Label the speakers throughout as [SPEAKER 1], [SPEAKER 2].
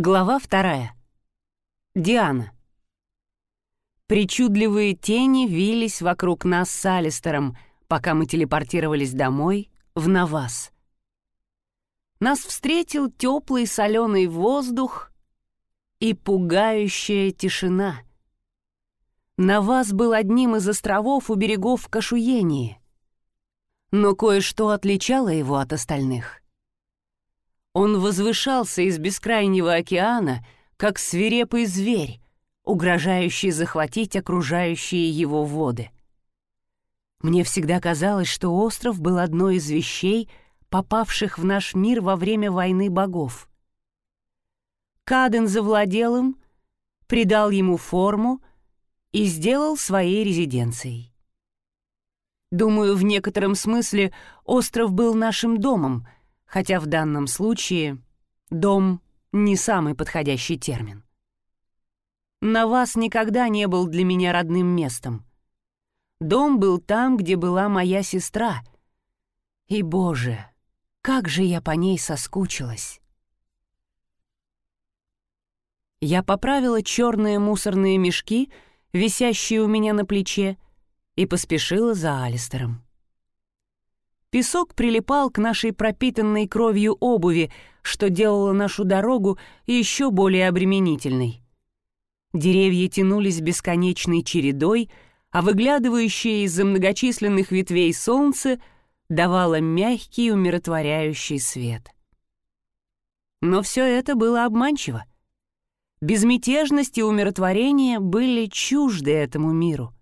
[SPEAKER 1] Глава вторая. Диана. Причудливые тени вились вокруг нас с Алистером, пока мы телепортировались домой, в Навас. Нас встретил теплый соленый воздух и пугающая тишина. Навас был одним из островов у берегов Кашуении, но кое-что отличало его от остальных — он возвышался из бескрайнего океана, как свирепый зверь, угрожающий захватить окружающие его воды. Мне всегда казалось, что остров был одной из вещей, попавших в наш мир во время войны богов. Каден завладел им, придал ему форму и сделал своей резиденцией. Думаю, в некотором смысле остров был нашим домом — хотя в данном случае «дом» — не самый подходящий термин. На вас никогда не был для меня родным местом. Дом был там, где была моя сестра. И, боже, как же я по ней соскучилась. Я поправила черные мусорные мешки, висящие у меня на плече, и поспешила за Алистером. Песок прилипал к нашей пропитанной кровью обуви, что делало нашу дорогу еще более обременительной. Деревья тянулись бесконечной чередой, а выглядывающее из-за многочисленных ветвей солнце давало мягкий умиротворяющий свет. Но все это было обманчиво. Безмятежность и умиротворение были чужды этому миру.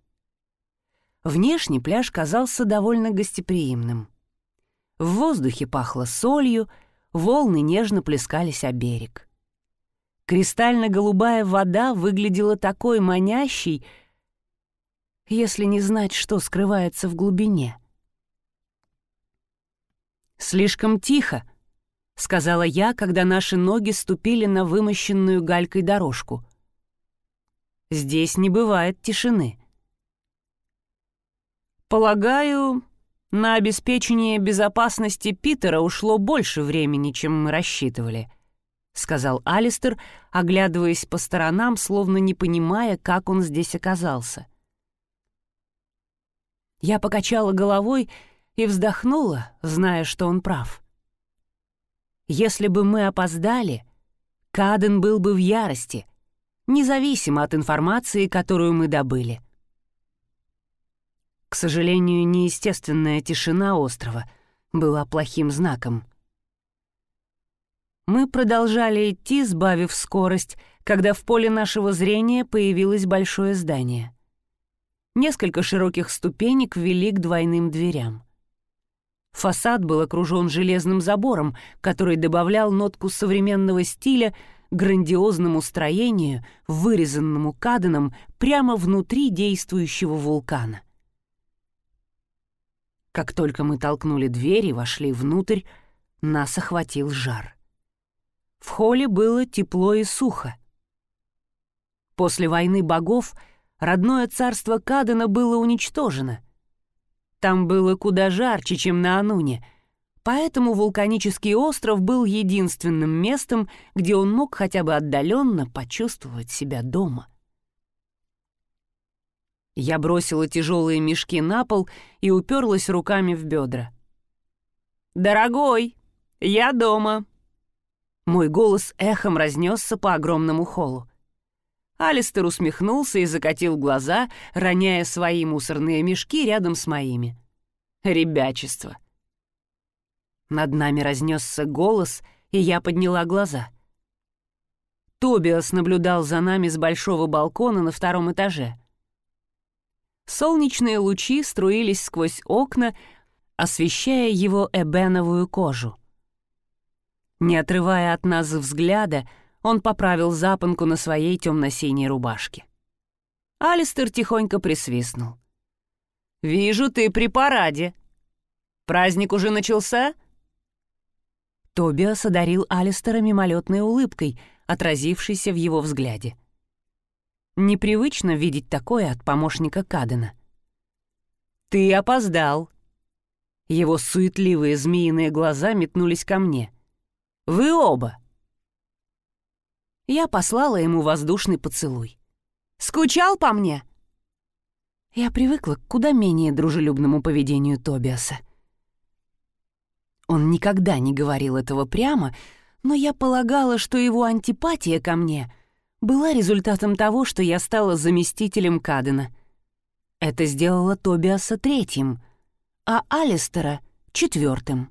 [SPEAKER 1] Внешне пляж казался довольно гостеприимным. В воздухе пахло солью, волны нежно плескались о берег. Кристально-голубая вода выглядела такой манящей, если не знать, что скрывается в глубине. «Слишком тихо», — сказала я, когда наши ноги ступили на вымощенную галькой дорожку. «Здесь не бывает тишины». «Полагаю, на обеспечение безопасности Питера ушло больше времени, чем мы рассчитывали», — сказал Алистер, оглядываясь по сторонам, словно не понимая, как он здесь оказался. Я покачала головой и вздохнула, зная, что он прав. Если бы мы опоздали, Каден был бы в ярости, независимо от информации, которую мы добыли. К сожалению, неестественная тишина острова была плохим знаком. Мы продолжали идти, сбавив скорость, когда в поле нашего зрения появилось большое здание. Несколько широких ступенек вели к двойным дверям. Фасад был окружен железным забором, который добавлял нотку современного стиля грандиозному строению, вырезанному каденом прямо внутри действующего вулкана. Как только мы толкнули дверь и вошли внутрь, нас охватил жар. В холле было тепло и сухо. После войны богов родное царство Кадена было уничтожено. Там было куда жарче, чем на Ануне, поэтому вулканический остров был единственным местом, где он мог хотя бы отдаленно почувствовать себя дома. — я бросила тяжелые мешки на пол и уперлась руками в бедра. «Дорогой, я дома!» Мой голос эхом разнесся по огромному холлу. Алистер усмехнулся и закатил глаза, роняя свои мусорные мешки рядом с моими. Ребячество. Над нами разнесся голос, и я подняла глаза. Тобиас наблюдал за нами с большого балкона на втором этаже — Солнечные лучи струились сквозь окна, освещая его эбеновую кожу. Не отрывая от нас взгляда, он поправил запонку на своей темно-синей рубашке. Алистер тихонько присвистнул. «Вижу, ты при параде. Праздник уже начался?» Тобиас одарил Алистера мимолетной улыбкой, отразившейся в его взгляде. Непривычно видеть такое от помощника Кадена. «Ты опоздал!» Его суетливые змеиные глаза метнулись ко мне. «Вы оба!» Я послала ему воздушный поцелуй. «Скучал по мне?» Я привыкла к куда менее дружелюбному поведению Тобиаса. Он никогда не говорил этого прямо, но я полагала, что его антипатия ко мне была результатом того, что я стала заместителем Кадена. Это сделало Тобиаса третьим, а Алистера — четвертым.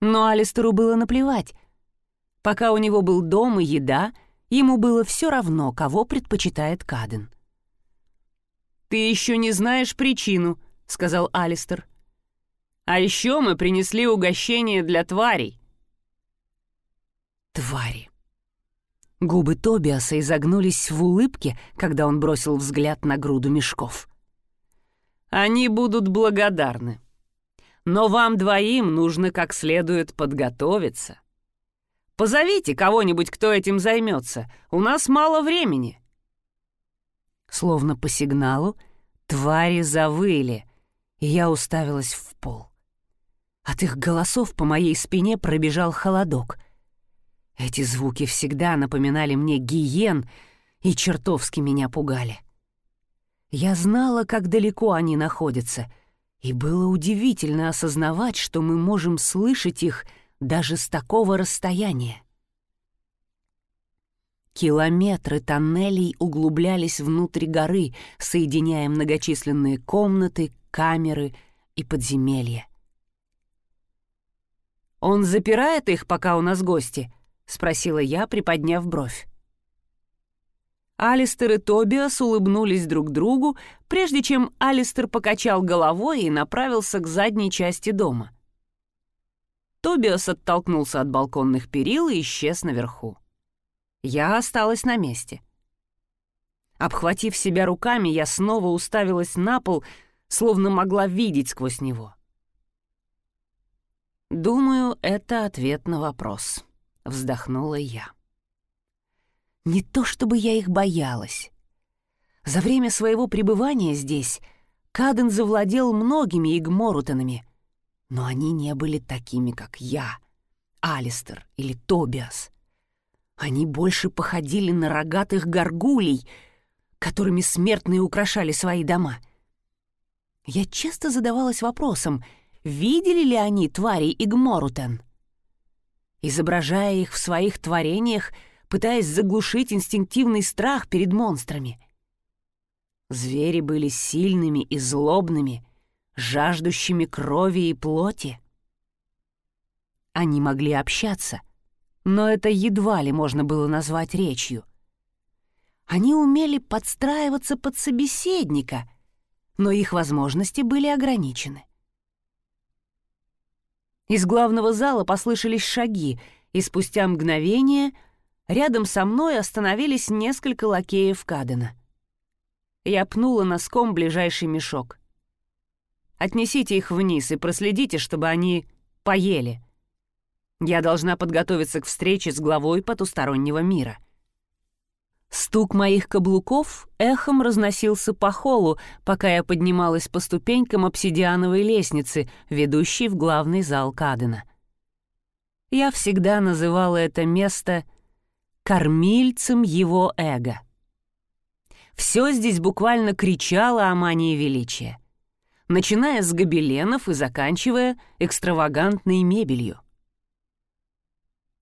[SPEAKER 1] Но Алистеру было наплевать. Пока у него был дом и еда, ему было все равно, кого предпочитает Каден. «Ты еще не знаешь причину», — сказал Алистер. «А еще мы принесли угощение для тварей». Твари. Губы Тобиаса изогнулись в улыбке, когда он бросил взгляд на груду мешков. «Они будут благодарны. Но вам двоим нужно как следует подготовиться. Позовите кого-нибудь, кто этим займется. У нас мало времени». Словно по сигналу, твари завыли, и я уставилась в пол. От их голосов по моей спине пробежал холодок. Эти звуки всегда напоминали мне гиен и чертовски меня пугали. Я знала, как далеко они находятся, и было удивительно осознавать, что мы можем слышать их даже с такого расстояния. Километры тоннелей углублялись внутрь горы, соединяя многочисленные комнаты, камеры и подземелья. «Он запирает их, пока у нас гости?» — спросила я, приподняв бровь. Алистер и Тобиас улыбнулись друг другу, прежде чем Алистер покачал головой и направился к задней части дома. Тобиас оттолкнулся от балконных перил и исчез наверху. Я осталась на месте. Обхватив себя руками, я снова уставилась на пол, словно могла видеть сквозь него. «Думаю, это ответ на вопрос», — вздохнула я. Не то чтобы я их боялась. За время своего пребывания здесь Каден завладел многими игморутанами, но они не были такими, как я, Алистер или Тобиас. Они больше походили на рогатых горгулей, которыми смертные украшали свои дома. Я часто задавалась вопросом, видели ли они твари Игморутен? Изображая их в своих творениях, пытаясь заглушить инстинктивный страх перед монстрами. Звери были сильными и злобными, жаждущими крови и плоти. Они могли общаться, но это едва ли можно было назвать речью. Они умели подстраиваться под собеседника, но их возможности были ограничены. Из главного зала послышались шаги, и спустя мгновение рядом со мной остановились несколько лакеев Кадена. Я пнула носком ближайший мешок. «Отнесите их вниз и проследите, чтобы они поели», я должна подготовиться к встрече с главой потустороннего мира. Стук моих каблуков эхом разносился по холлу, пока я поднималась по ступенькам обсидиановой лестницы, ведущей в главный зал Кадена. Я всегда называла это место кормильцем его эго. Все здесь буквально кричало о мании величия, начиная с гобеленов и заканчивая экстравагантной мебелью.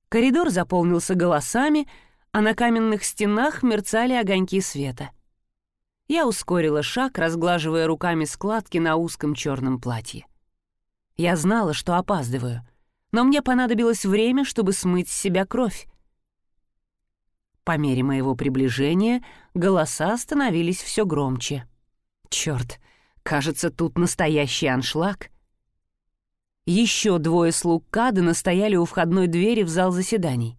[SPEAKER 1] Коридор заполнился голосами, а на каменных стенах мерцали огоньки света. Я ускорила шаг, разглаживая руками складки на узком черном платье. Я знала, что опаздываю, но мне понадобилось время, чтобы смыть с себя кровь. По мере моего приближения голоса становились все громче. Черт, кажется, тут настоящий аншлаг — еще двое слуг Кадена стояли у входной двери в зал заседаний.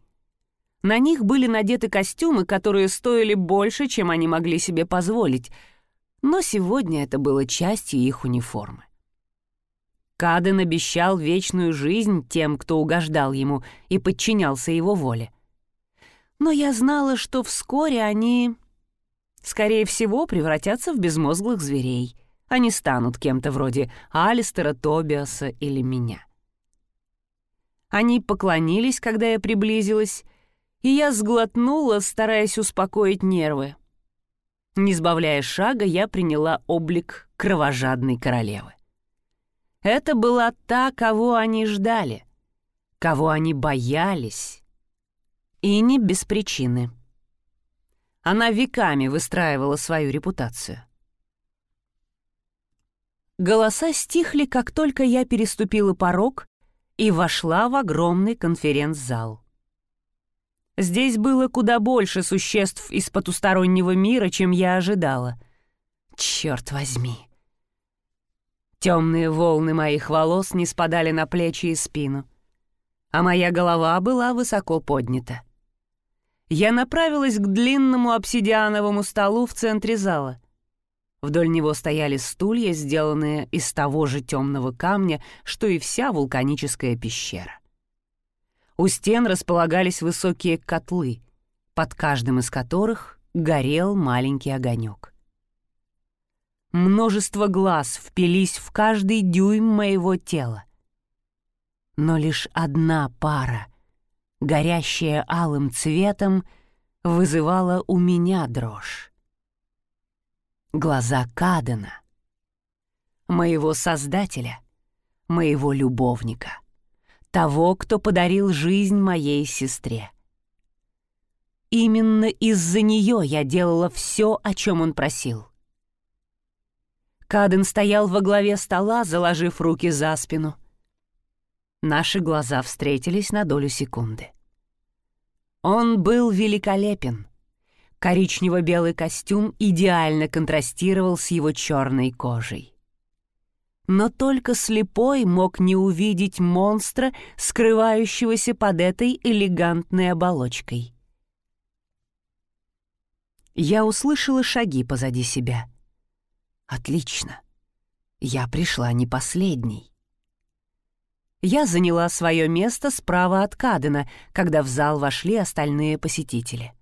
[SPEAKER 1] На них были надеты костюмы, которые стоили больше, чем они могли себе позволить, но сегодня это было частью их униформы. Каден обещал вечную жизнь тем, кто угождал ему и подчинялся его воле. Но я знала, что вскоре они, скорее всего, превратятся в безмозглых зверей — они станут кем-то вроде Алистера, Тобиаса или меня. Они поклонились, когда я приблизилась, и я сглотнула, стараясь успокоить нервы. Не сбавляя шага, я приняла облик кровожадной королевы. Это была та, кого они ждали, кого они боялись. И не без причины. Она веками выстраивала свою репутацию. Голоса стихли, как только я переступила порог и вошла в огромный конференц-зал. Здесь было куда больше существ из потустороннего мира, чем я ожидала. Черт возьми! Темные волны моих волос не спадали на плечи и спину, а моя голова была высоко поднята. Я направилась к длинному обсидиановому столу в центре зала. Вдоль него стояли стулья, сделанные из того же темного камня, что и вся вулканическая пещера. У стен располагались высокие котлы, под каждым из которых горел маленький огонек. Множество глаз впились в каждый дюйм моего тела. Но лишь одна пара, горящая алым цветом, вызывала у меня дрожь. Глаза Кадена, моего создателя, моего любовника, того, кто подарил жизнь моей сестре. Именно из-за нее я делала все, о чем он просил — Каден стоял во главе стола, заложив руки за спину. Наши глаза встретились на долю секунды. Он был великолепен. Коричнево-белый костюм идеально контрастировал с его черной кожей. Но только слепой мог не увидеть монстра, скрывающегося под этой элегантной оболочкой. Я услышала шаги позади себя — Отлично. Я пришла не последней. Я заняла свое место справа от Кадена, когда в зал вошли остальные посетители.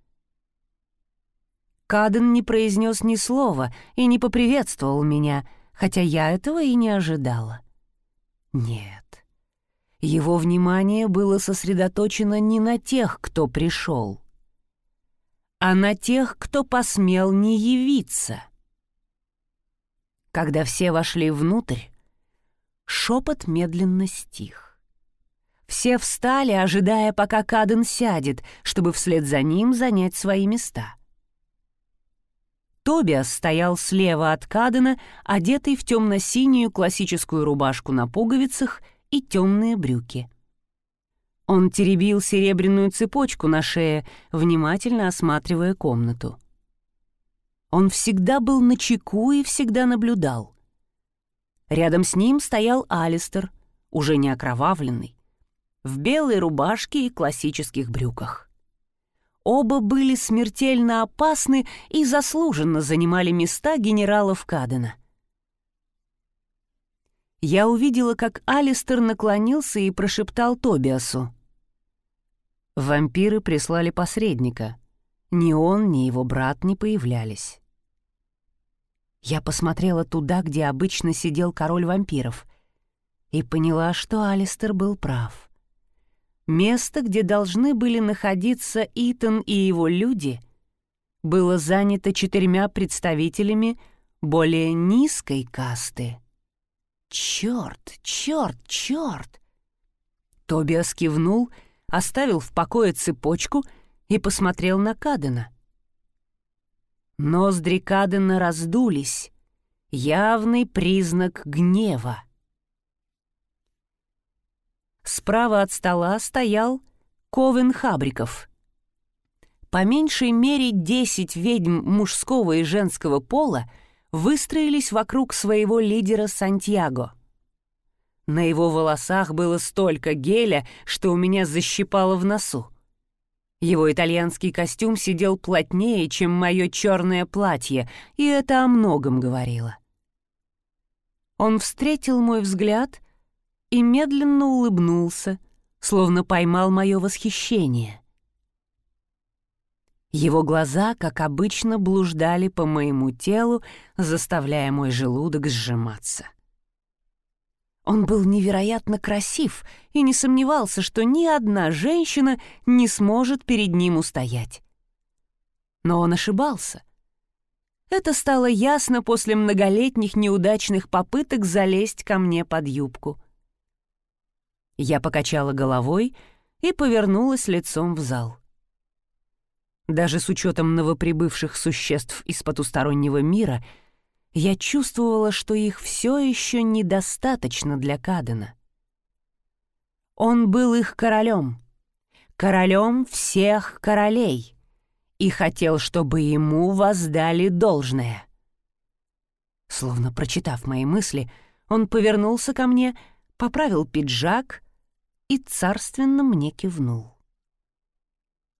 [SPEAKER 1] Каден не произнес ни слова и не поприветствовал меня, хотя я этого и не ожидала. Нет. Его внимание было сосредоточено не на тех, кто пришел, а на тех, кто посмел не явиться — когда все вошли внутрь, шепот медленно стих. Все встали, ожидая, пока Каден сядет, чтобы вслед за ним занять свои места. Тобиас стоял слева от Кадена, одетый в темно-синюю классическую рубашку на пуговицах и темные брюки. Он теребил серебряную цепочку на шее, внимательно осматривая комнату. Он всегда был на чеку и всегда наблюдал. Рядом с ним стоял Алистер, уже не окровавленный, в белой рубашке и классических брюках. Оба были смертельно опасны и заслуженно занимали места генералов Кадена. Я увидела, как Алистер наклонился и прошептал Тобиасу. Вампиры прислали посредника — ни он, ни его брат не появлялись. Я посмотрела туда, где обычно сидел король вампиров, и поняла, что Алистер был прав. Место, где должны были находиться Итан и его люди, было занято четырьмя представителями более низкой касты. Черт, черт, черт! Тобиас кивнул, оставил в покое цепочку — и посмотрел на Кадена. Ноздри Кадена раздулись, явный признак гнева. Справа от стола стоял Ковен Хабриков. По меньшей мере десять ведьм мужского и женского пола выстроились вокруг своего лидера Сантьяго. На его волосах было столько геля, что у меня защипало в носу. Его итальянский костюм сидел плотнее, чем мое черное платье, и это о многом говорило. Он встретил мой взгляд и медленно улыбнулся, словно поймал мое восхищение. Его глаза, как обычно, блуждали по моему телу, заставляя мой желудок сжиматься. Он был невероятно красив и не сомневался, что ни одна женщина не сможет перед ним устоять. Но он ошибался. Это стало ясно после многолетних неудачных попыток залезть ко мне под юбку. Я покачала головой и повернулась лицом в зал. Даже с учетом новоприбывших существ из потустороннего мира — я чувствовала, что их все еще недостаточно для Кадена. Он был их королем, королем всех королей, и хотел, чтобы ему воздали должное. Словно прочитав мои мысли, он повернулся ко мне, поправил пиджак и царственно мне кивнул.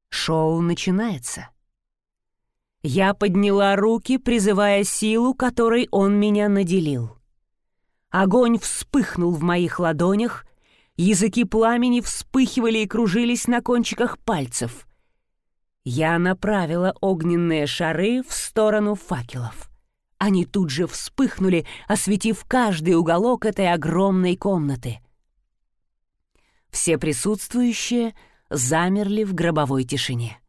[SPEAKER 1] Шоу начинается. Я подняла руки, призывая силу, которой он меня наделил. Огонь вспыхнул в моих ладонях, языки пламени вспыхивали и кружились на кончиках пальцев. Я направила огненные шары в сторону факелов. Они тут же вспыхнули, осветив каждый уголок этой огромной комнаты. Все присутствующие замерли в гробовой тишине.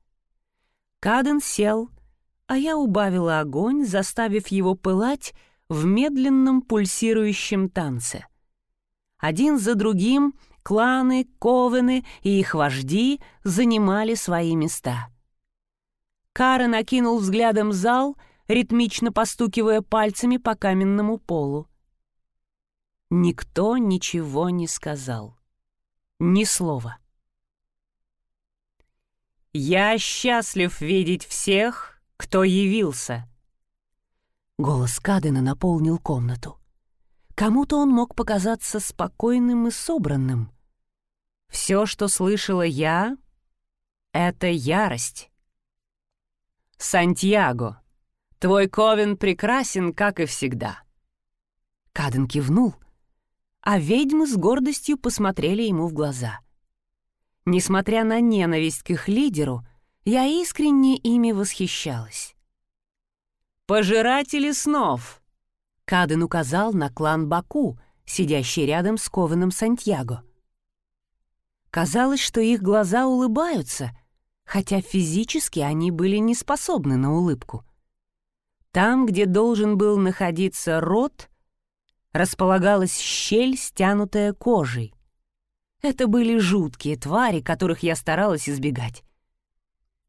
[SPEAKER 1] Каден сел, а я убавила огонь, заставив его пылать в медленном пульсирующем танце. Один за другим кланы, ковены и их вожди занимали свои места. Кара накинул взглядом зал, ритмично постукивая пальцами по каменному полу. Никто ничего не сказал. Ни слова. «Я счастлив видеть всех», кто явился?» Голос Кадена наполнил комнату. Кому-то он мог показаться спокойным и собранным. Все, что слышала я, — это ярость. «Сантьяго, твой ковен прекрасен, как и всегда». Каден кивнул, а ведьмы с гордостью посмотрели ему в глаза. Несмотря на ненависть к их лидеру, я искренне ими восхищалась. «Пожиратели снов!» Каден указал на клан Баку, сидящий рядом с кованым Сантьяго. Казалось, что их глаза улыбаются, хотя физически они были не способны на улыбку. Там, где должен был находиться рот, располагалась щель, стянутая кожей. Это были жуткие твари, которых я старалась избегать.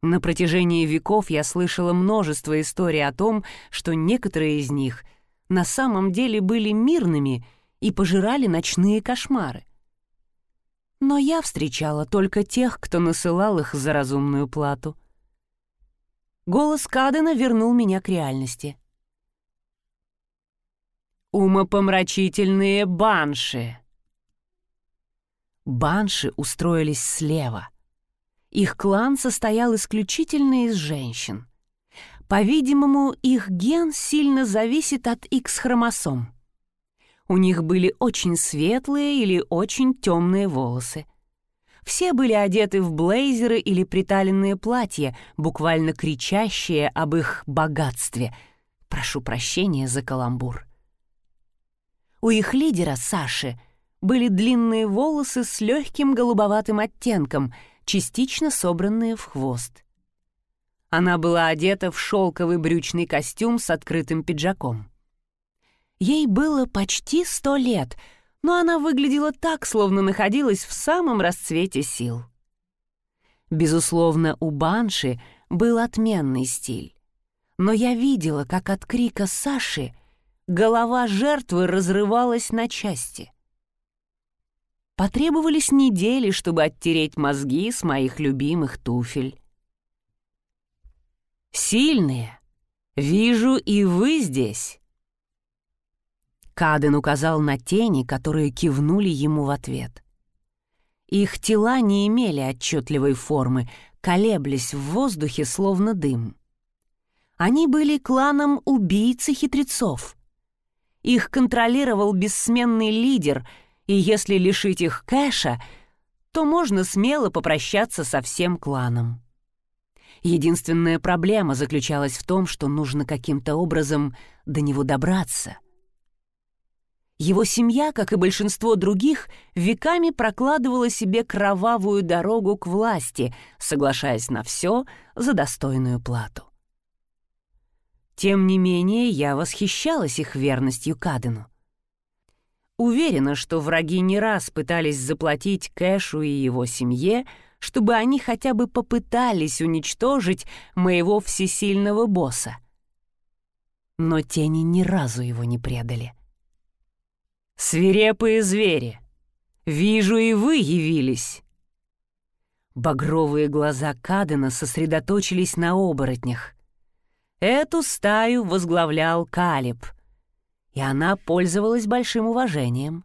[SPEAKER 1] На протяжении веков я слышала множество историй о том, что некоторые из них на самом деле были мирными и пожирали ночные кошмары. Но я встречала только тех, кто насылал их за разумную плату. Голос Кадена вернул меня к реальности. «Умопомрачительные банши!» Банши устроились слева — их клан состоял исключительно из женщин. По-видимому, их ген сильно зависит от X-хромосом. У них были очень светлые или очень темные волосы. Все были одеты в блейзеры или приталенные платья, буквально кричащие об их богатстве. Прошу прощения за каламбур. У их лидера, Саши, были длинные волосы с легким голубоватым оттенком — частично собранные в хвост. Она была одета в шелковый брючный костюм с открытым пиджаком. Ей было почти сто лет, но она выглядела так, словно находилась в самом расцвете сил. Безусловно, у Банши был отменный стиль. Но я видела, как от крика Саши голова жертвы разрывалась на части — Потребовались недели, чтобы оттереть мозги с моих любимых туфель. «Сильные! Вижу, и вы здесь!» Каден указал на тени, которые кивнули ему в ответ. Их тела не имели отчетливой формы, колеблясь в воздухе, словно дым. Они были кланом убийц и хитрецов. Их контролировал бессменный лидер — и если лишить их кэша, то можно смело попрощаться со всем кланом. Единственная проблема заключалась в том, что нужно каким-то образом до него добраться. Его семья, как и большинство других, веками прокладывала себе кровавую дорогу к власти, соглашаясь на все за достойную плату. Тем не менее, я восхищалась их верностью Кадену. Уверена, что враги не раз пытались заплатить Кэшу и его семье, чтобы они хотя бы попытались уничтожить моего всесильного босса. Но тени ни разу его не предали. «Свирепые звери! Вижу, и вы явились!» Багровые глаза Кадена сосредоточились на оборотнях. Эту стаю возглавлял Калиб, и она пользовалась большим уважением.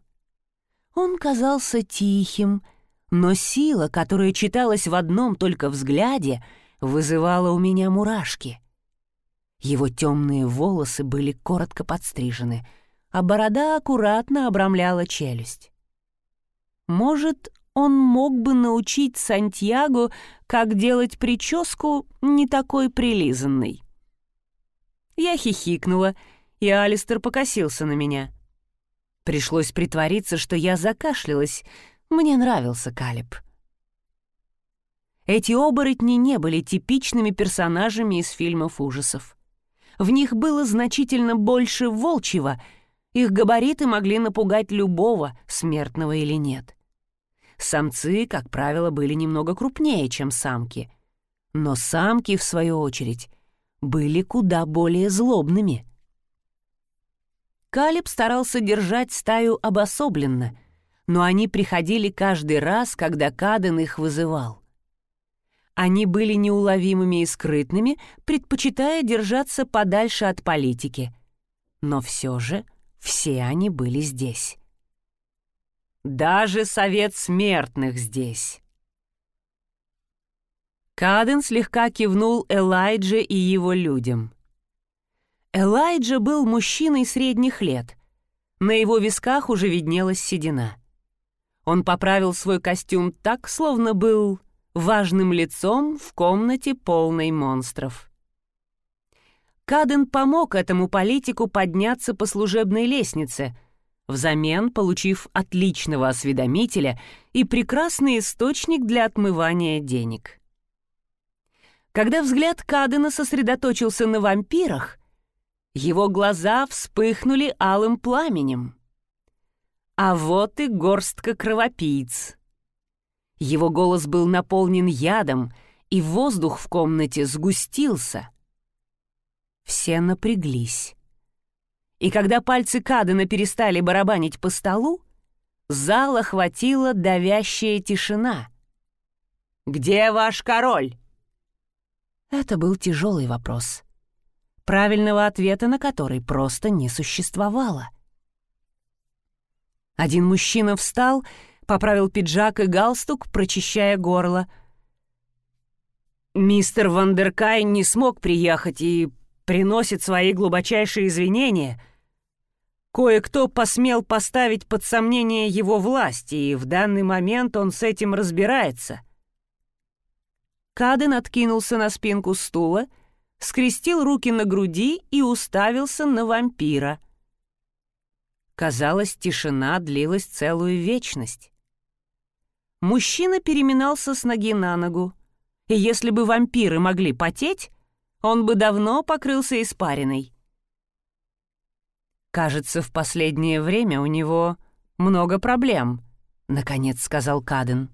[SPEAKER 1] Он казался тихим, но сила, которая читалась в одном только взгляде, вызывала у меня мурашки. Его темные волосы были коротко подстрижены — а борода аккуратно обрамляла челюсть. Может, он мог бы научить Сантьяго, как делать прическу не такой прилизанной. Я хихикнула, и Алистер покосился на меня. Пришлось притвориться, что я закашлялась. Мне нравился Калиб. Эти оборотни не были типичными персонажами из фильмов ужасов. В них было значительно больше волчьего — их габариты могли напугать любого, смертного или нет. Самцы, как правило, были немного крупнее, чем самки. Но самки, в свою очередь, были куда более злобными. Калиб старался держать стаю обособленно, но они приходили каждый раз, когда Каден их вызывал. Они были неуловимыми и скрытными, предпочитая держаться подальше от политики. Но все же все они были здесь. Даже совет смертных здесь. Каден слегка кивнул Элайдже и его людям. Элайджа был мужчиной средних лет. На его висках уже виднелась седина. Он поправил свой костюм так, словно был важным лицом в комнате полной монстров. Каден помог этому политику подняться по служебной лестнице, взамен получив отличного осведомителя и прекрасный источник для отмывания денег. Когда взгляд Кадена сосредоточился на вампирах, его глаза вспыхнули алым пламенем. А вот и горстка кровопийц. Его голос был наполнен ядом, и воздух в комнате сгустился — все напряглись. И когда пальцы Кадена перестали барабанить по столу, зал охватила давящая тишина. «Где ваш король?» Это был тяжелый вопрос, правильного ответа на который просто не существовало. Один мужчина встал, поправил пиджак и галстук, прочищая горло. «Мистер Вандеркай не смог приехать и приносит свои глубочайшие извинения. Кое-кто посмел поставить под сомнение его власть, и в данный момент он с этим разбирается. Каден откинулся на спинку стула, скрестил руки на груди и уставился на вампира. Казалось, тишина длилась целую вечность. Мужчина переминался с ноги на ногу, и если бы вампиры могли потеть, он бы давно покрылся испариной. «Кажется, в последнее время у него много проблем», — наконец сказал Каден.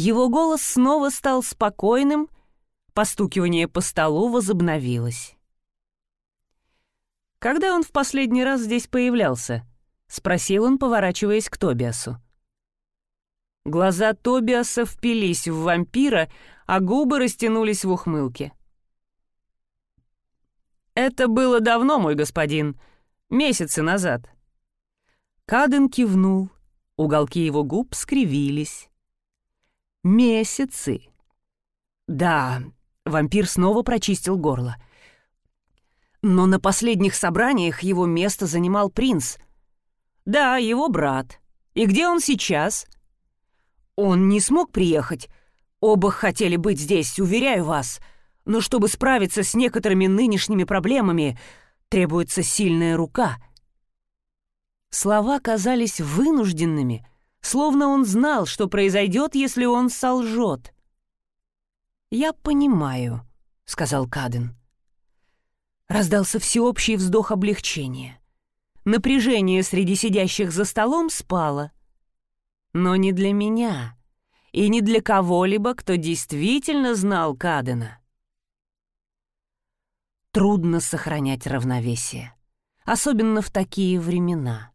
[SPEAKER 1] Его голос снова стал спокойным, постукивание по столу возобновилось. «Когда он в последний раз здесь появлялся?» — спросил он, поворачиваясь к Тобиасу. Глаза Тобиаса впились в вампира, а губы растянулись в ухмылке. «Это было давно, мой господин. Месяцы назад». Каден кивнул. Уголки его губ скривились. «Месяцы». «Да», — вампир снова прочистил горло. «Но на последних собраниях его место занимал принц». «Да, его брат. И где он сейчас?» «Он не смог приехать. Оба хотели быть здесь, уверяю вас но чтобы справиться с некоторыми нынешними проблемами, требуется сильная рука. Слова казались вынужденными, словно он знал, что произойдет, если он солжет. «Я понимаю», — сказал Каден. Раздался всеобщий вздох облегчения. Напряжение среди сидящих за столом спало. Но не для меня и не для кого-либо, кто действительно знал Кадена. Трудно сохранять равновесие, особенно в такие времена.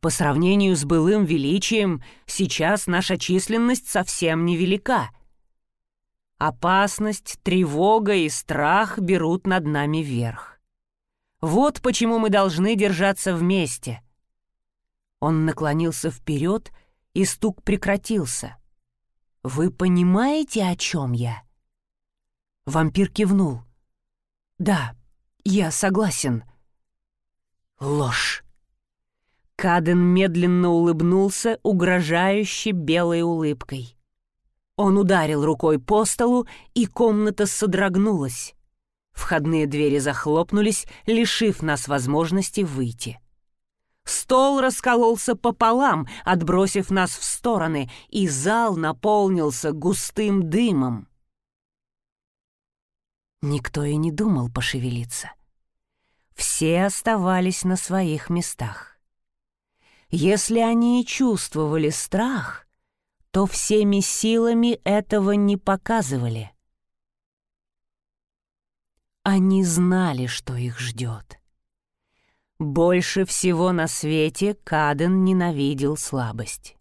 [SPEAKER 1] По сравнению с былым величием, сейчас наша численность совсем невелика. Опасность, тревога и страх берут над нами верх. Вот почему мы должны держаться вместе. Он наклонился вперед, и стук прекратился. «Вы понимаете, о чем я?» Вампир кивнул. «Да, я согласен». «Ложь!» Каден медленно улыбнулся угрожающе белой улыбкой. Он ударил рукой по столу, и комната содрогнулась. Входные двери захлопнулись, лишив нас возможности выйти. Стол раскололся пополам, отбросив нас в стороны, и зал наполнился густым дымом. Никто и не думал пошевелиться. Все оставались на своих местах. Если они и чувствовали страх, то всеми силами этого не показывали. Они знали, что их ждет. Больше всего на свете Каден ненавидел слабость.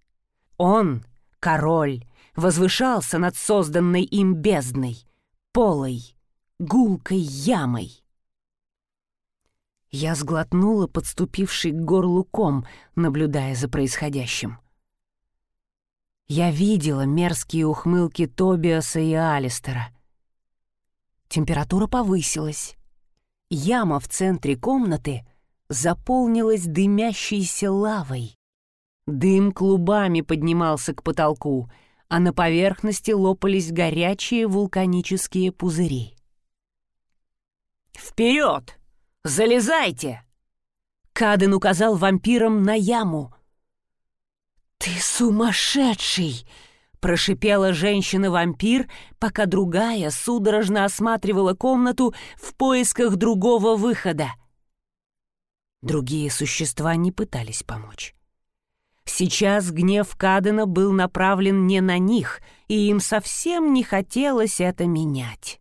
[SPEAKER 1] Он, король, возвышался над созданной им бездной, полой, гулкой ямой. Я сглотнула подступивший к горлу ком, наблюдая за происходящим. Я видела мерзкие ухмылки Тобиаса и Алистера. Температура повысилась. Яма в центре комнаты заполнилась дымящейся лавой. Дым клубами поднимался к потолку, а на поверхности лопались горячие вулканические пузыри. «Вперед!» Залезайте!» Каден указал вампирам на яму. «Ты сумасшедший!» — прошипела женщина-вампир, пока другая судорожно осматривала комнату в поисках другого выхода. Другие существа не пытались помочь. Сейчас гнев Кадена был направлен не на них, и им совсем не хотелось это менять.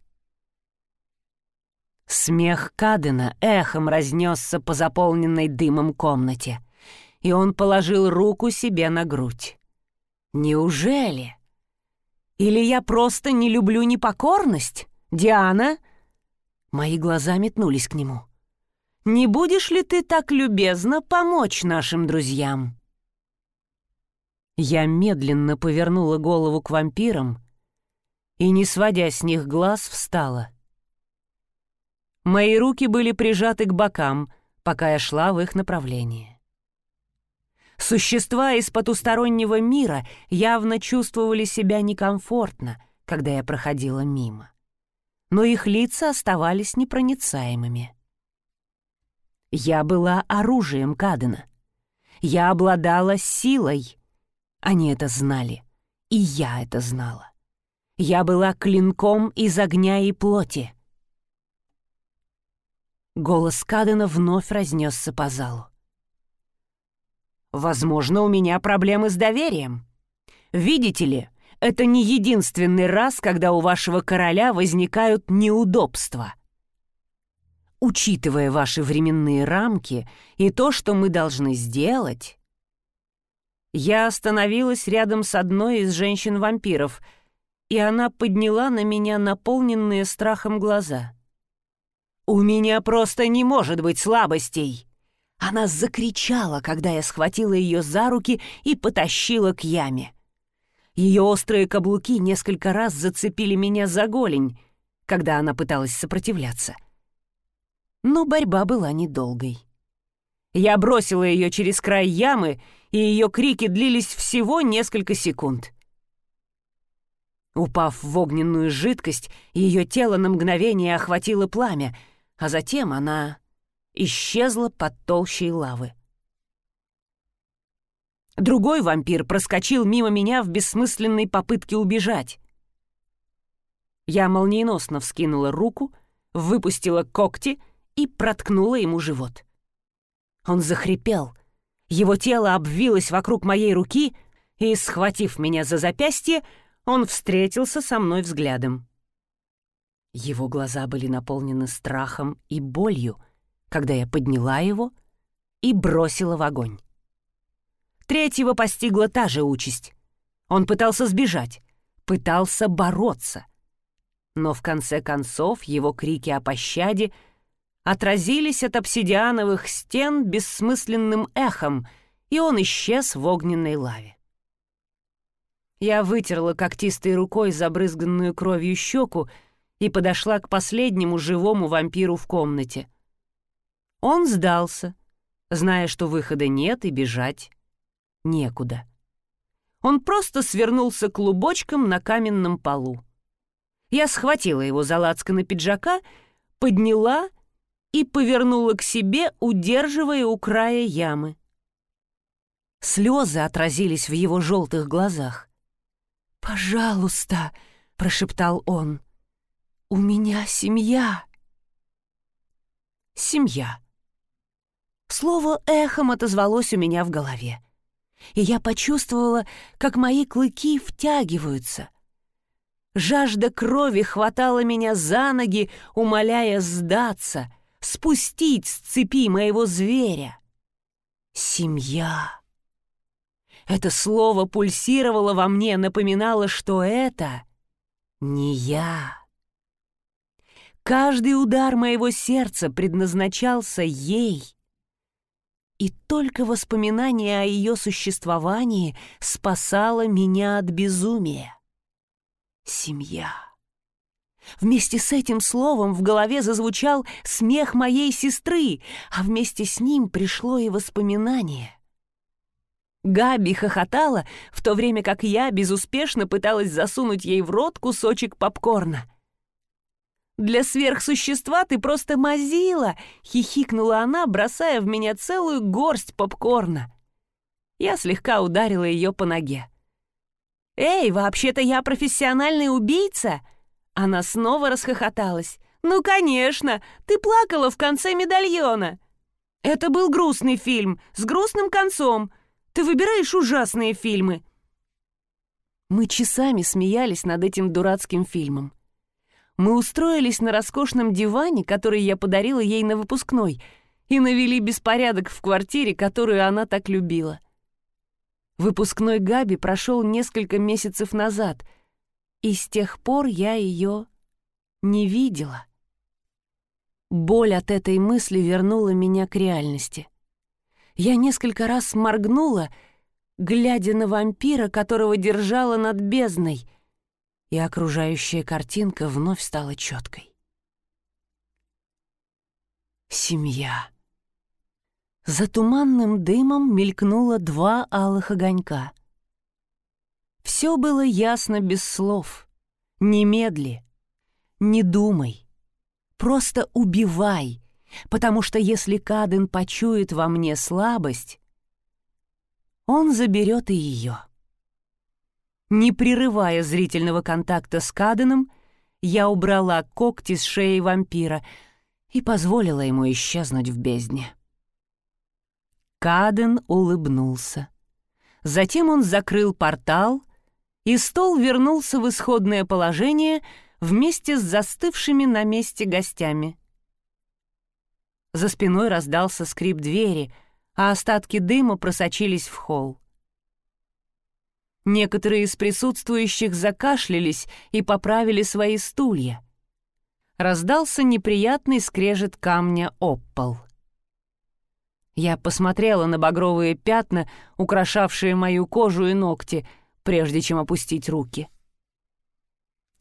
[SPEAKER 1] Смех Кадена эхом разнесся по заполненной дымом комнате, и он положил руку себе на грудь. «Неужели? Или я просто не люблю непокорность? Диана?» Мои глаза метнулись к нему. «Не будешь ли ты так любезно помочь нашим друзьям?» Я медленно повернула голову к вампирам и, не сводя с них глаз, встала — Мои руки были прижаты к бокам, пока я шла в их направлении. Существа из потустороннего мира явно чувствовали себя некомфортно, когда я проходила мимо. Но их лица оставались непроницаемыми. Я была оружием Кадена. Я обладала силой. Они это знали, и я это знала. Я была клинком из огня и плоти. Голос Кадена вновь разнесся по залу. «Возможно, у меня проблемы с доверием. Видите ли, это не единственный раз, когда у вашего короля возникают неудобства. Учитывая ваши временные рамки и то, что мы должны сделать...» Я остановилась рядом с одной из женщин-вампиров, и она подняла на меня наполненные страхом глаза — «У меня просто не может быть слабостей!» Она закричала, когда я схватила ее за руки и потащила к яме. Ее острые каблуки несколько раз зацепили меня за голень, когда она пыталась сопротивляться. Но борьба была недолгой. Я бросила ее через край ямы, и ее крики длились всего несколько секунд. Упав в огненную жидкость, ее тело на мгновение охватило пламя — а затем она исчезла под толщей лавы. Другой вампир проскочил мимо меня в бессмысленной попытке убежать. Я молниеносно вскинула руку, выпустила когти и проткнула ему живот. Он захрипел. Его тело обвилось вокруг моей руки, и, схватив меня за запястье, он встретился со мной взглядом. Его глаза были наполнены страхом и болью, когда я подняла его и бросила в огонь. Третьего постигла та же участь. Он пытался сбежать, пытался бороться. Но в конце концов его крики о пощаде отразились от обсидиановых стен бессмысленным эхом, и он исчез в огненной лаве. Я вытерла когтистой рукой забрызганную кровью щеку и подошла к последнему живому вампиру в комнате. Он сдался, зная, что выхода нет и бежать некуда. Он просто свернулся клубочком на каменном полу. Я схватила его за лацканы пиджака, подняла и повернула к себе, удерживая у края ямы. Слезы отразились в его желтых глазах. «Пожалуйста», — прошептал он, — «у меня семья». Семья. Слово эхом отозвалось у меня в голове, и я почувствовала, как мои клыки втягиваются. Жажда крови хватала меня за ноги, умоляя сдаться, спустить с цепи моего зверя. Семья. Это слово пульсировало во мне, напоминало, что это не я. Каждый удар моего сердца предназначался ей. И только воспоминание о ее существовании спасало меня от безумия. Семья. Вместе с этим словом в голове зазвучал смех моей сестры, а вместе с ним пришло и воспоминание. Габи хохотала, в то время как я безуспешно пыталась засунуть ей в рот кусочек попкорна. «Для сверхсущества ты просто мазила!» — хихикнула она, бросая в меня целую горсть попкорна. Я слегка ударила ее по ноге. «Эй, вообще-то я профессиональный убийца!» Она снова расхохоталась. «Ну, конечно! Ты плакала в конце медальона!» «Это был грустный фильм, с грустным концом. Ты выбираешь ужасные фильмы!» Мы часами смеялись над этим дурацким фильмом. Мы устроились на роскошном диване, который я подарила ей на выпускной, и навели беспорядок в квартире, которую она так любила. Выпускной Габи прошел несколько месяцев назад, и с тех пор я ее не видела. Боль от этой мысли вернула меня к реальности — я несколько раз моргнула, глядя на вампира, которого держала над бездной, и окружающая картинка вновь стала четкой. Семья. За туманным дымом мелькнуло два алых огонька. Все было ясно без слов. Немедли, не думай, просто убивай — потому что если Каден почует во мне слабость, он заберет и ее. Не прерывая зрительного контакта с Каденом, я убрала когти с шеи вампира и позволила ему исчезнуть в бездне. Каден улыбнулся. Затем он закрыл портал, и стол вернулся в исходное положение вместе с застывшими на месте гостями. За спиной раздался скрип двери, а остатки дыма просочились в холл. Некоторые из присутствующих закашлялись и поправили свои стулья. Раздался неприятный скрежет камня об. Я посмотрела на багровые пятна, украшавшие мою кожу и ногти, прежде чем опустить руки.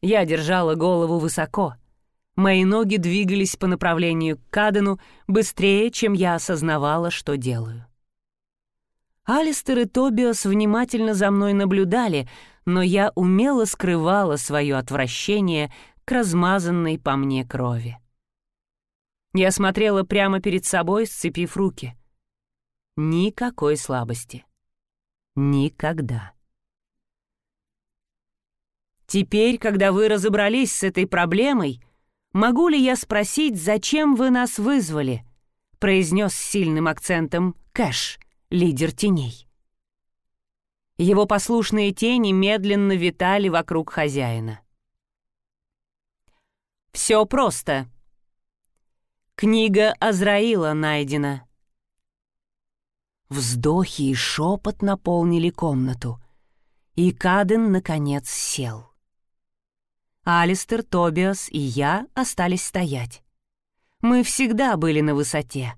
[SPEAKER 1] Я держала голову высоко — Мои ноги двигались по направлению к Кадену быстрее, чем я осознавала, что делаю. Алистер и Тобиас внимательно за мной наблюдали, но я умело скрывала свое отвращение к размазанной по мне крови. Я смотрела прямо перед собой, сцепив руки. Никакой слабости. Никогда. Теперь, когда вы разобрались с этой проблемой, могу ли я спросить, зачем вы нас вызвали? произнес с сильным акцентом Кэш, лидер теней. Его послушные тени медленно витали вокруг хозяина. «Все просто. Книга Азраила найдена». Вздохи и шепот наполнили комнату, и Каден, наконец, сел. Алистер, Тобиас и я остались стоять. Мы всегда были на высоте,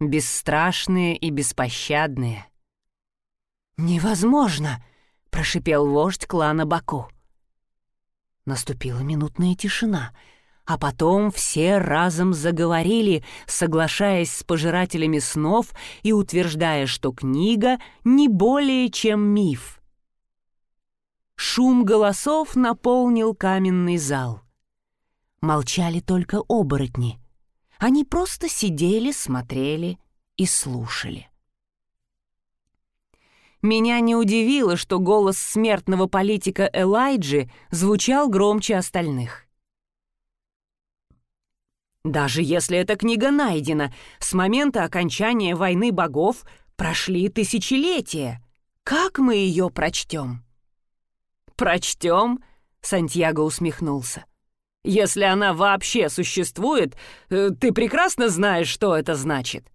[SPEAKER 1] бесстрашные и беспощадные. «Невозможно!» — прошипел вождь клана Баку. Наступила минутная тишина, а потом все разом заговорили, соглашаясь с пожирателями снов и утверждая, что книга не более чем миф. Шум голосов наполнил каменный зал. Молчали только оборотни. Они просто сидели, смотрели и слушали. Меня не удивило, что голос смертного политика Элайджи звучал громче остальных. Даже если эта книга найдена, с момента окончания войны богов прошли тысячелетия. Как мы ее прочтем? Прочтем? Сантьяго усмехнулся. Если она вообще существует, э, ты прекрасно знаешь, что это значит.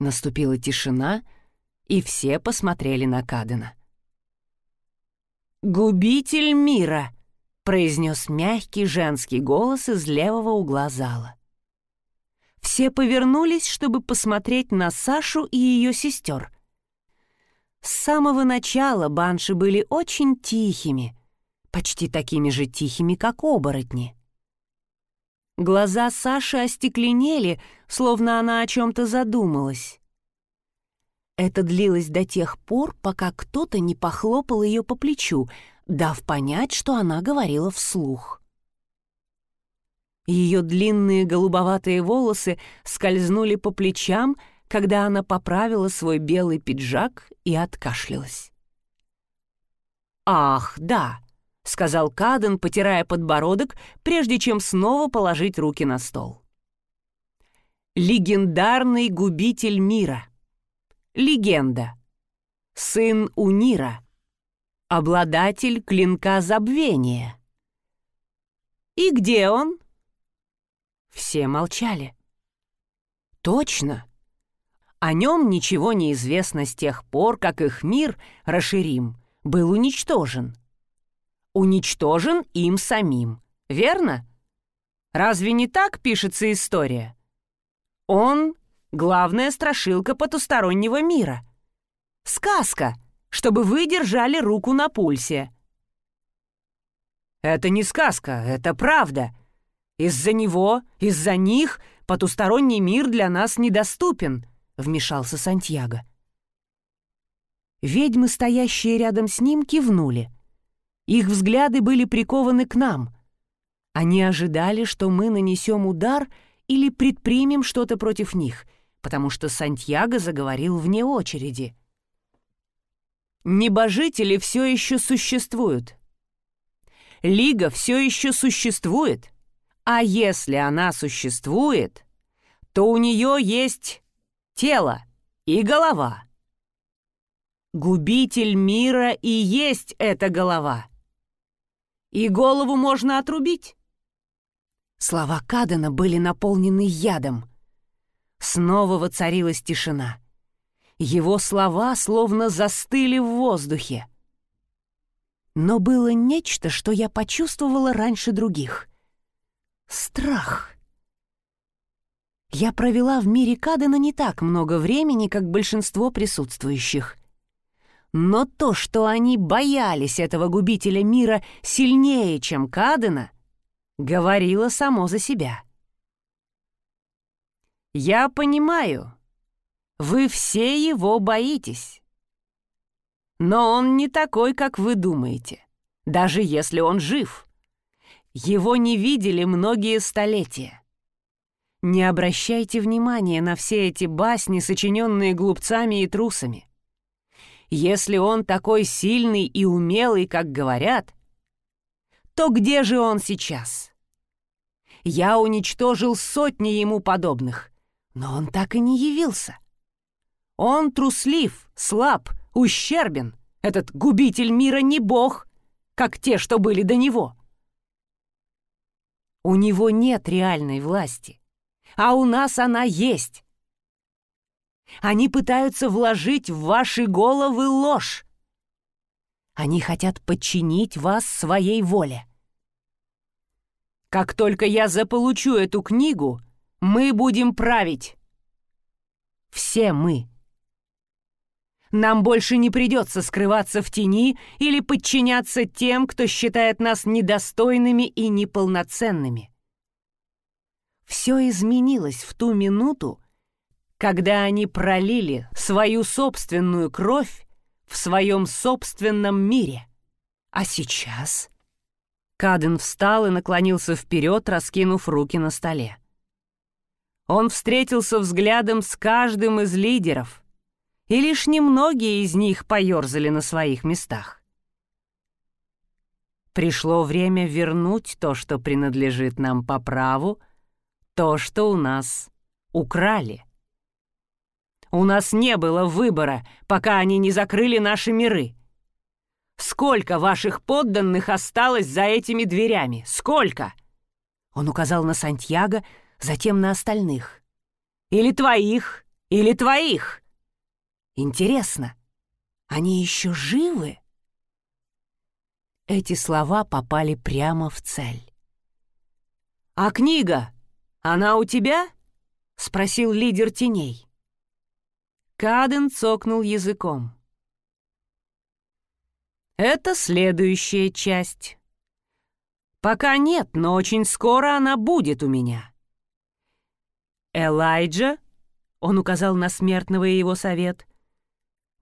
[SPEAKER 1] Наступила тишина, и все посмотрели на Кадена. «Губитель мира!» — произнес мягкий женский голос из левого угла зала. Все повернулись, чтобы посмотреть на Сашу и ее сестер. С самого начала банши были очень тихими, почти такими же тихими, как оборотни. Глаза Саши остекленели, словно она о чем-то задумалась. Это длилось до тех пор, пока кто-то не похлопал ее по плечу, дав понять, что она говорила вслух. Ее длинные голубоватые волосы скользнули по плечам, когда она поправила свой белый пиджак и откашлялась. «Ах, да», — сказал Каден, потирая подбородок, прежде чем снова положить руки на стол. «Легендарный губитель мира». Легенда. Сын Унира. Обладатель клинка забвения. И где он? Все молчали. Точно. О нем ничего не известно с тех пор, как их мир, расширим, был уничтожен. Уничтожен им самим, верно? Разве не так пишется история? Он главная страшилка потустороннего мира. Сказка, чтобы вы держали руку на пульсе. Это не сказка, это правда. Из-за него, из-за них потусторонний мир для нас недоступен, вмешался Сантьяго. Ведьмы, стоящие рядом с ним, кивнули. Их взгляды были прикованы к нам. Они ожидали, что мы нанесем удар или предпримем что-то против них, потому что Сантьяго заговорил вне очереди. Небожители все еще существуют. Лига все еще существует. А если она существует, то у нее есть тело и голова. Губитель мира и есть эта голова. И голову можно отрубить. Слова Кадена были наполнены ядом — Снова воцарилась тишина. Его слова словно застыли в воздухе. Но было нечто, что я почувствовала раньше других. Страх. Я провела в мире Кадена не так много времени, как большинство присутствующих. Но то, что они боялись этого губителя мира сильнее, чем Кадена, говорило само за себя. Я понимаю, вы все его боитесь. Но он не такой, как вы думаете, даже если он жив. Его не видели многие столетия. Не обращайте внимания на все эти басни, сочиненные глупцами и трусами. Если он такой сильный и умелый, как говорят, то где же он сейчас? Я уничтожил сотни ему подобных, но он так и не явился. Он труслив, слаб, ущербен. Этот губитель мира не бог, как те, что были до него. У него нет реальной власти, а у нас она есть. Они пытаются вложить в ваши головы ложь. Они хотят подчинить вас своей воле. Как только я заполучу эту книгу, мы будем править. Все мы. Нам больше не придется скрываться в тени или подчиняться тем, кто считает нас недостойными и неполноценными. Все изменилось в ту минуту, когда они пролили свою собственную кровь в своем собственном мире. А сейчас... Каден встал и наклонился вперед, раскинув руки на столе. Он встретился взглядом с каждым из лидеров, и лишь немногие из них поерзали на своих местах. Пришло время вернуть то, что принадлежит нам по праву, то, что у нас украли. У нас не было выбора, пока они не закрыли наши миры. Сколько ваших подданных осталось за этими дверями? Сколько?» Он указал на Сантьяго, затем на остальных. «Или твоих, или твоих!» «Интересно, они еще живы?» Эти слова попали прямо в цель. «А книга, она у тебя?» — спросил лидер теней. Каден цокнул языком. Это следующая часть. Пока нет, но очень скоро она будет у меня. Элайджа, он указал на смертного и его совет,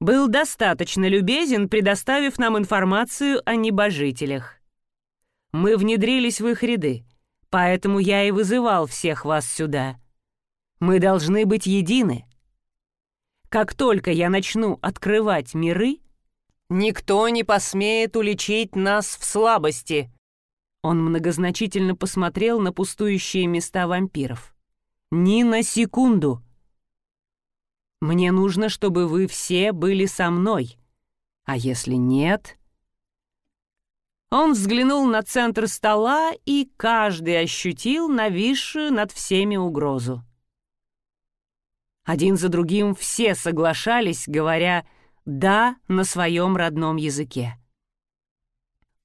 [SPEAKER 1] был достаточно любезен, предоставив нам информацию о небожителях. Мы внедрились в их ряды, поэтому я и вызывал всех вас сюда. Мы должны быть едины. Как только я начну открывать миры, никто не посмеет уличить нас в слабости». Он многозначительно посмотрел на пустующие места вампиров. «Ни на секунду!» «Мне нужно, чтобы вы все были со мной. А если нет...» Он взглянул на центр стола, и каждый ощутил нависшую над всеми угрозу. Один за другим все соглашались, говоря «да» на своем родном языке.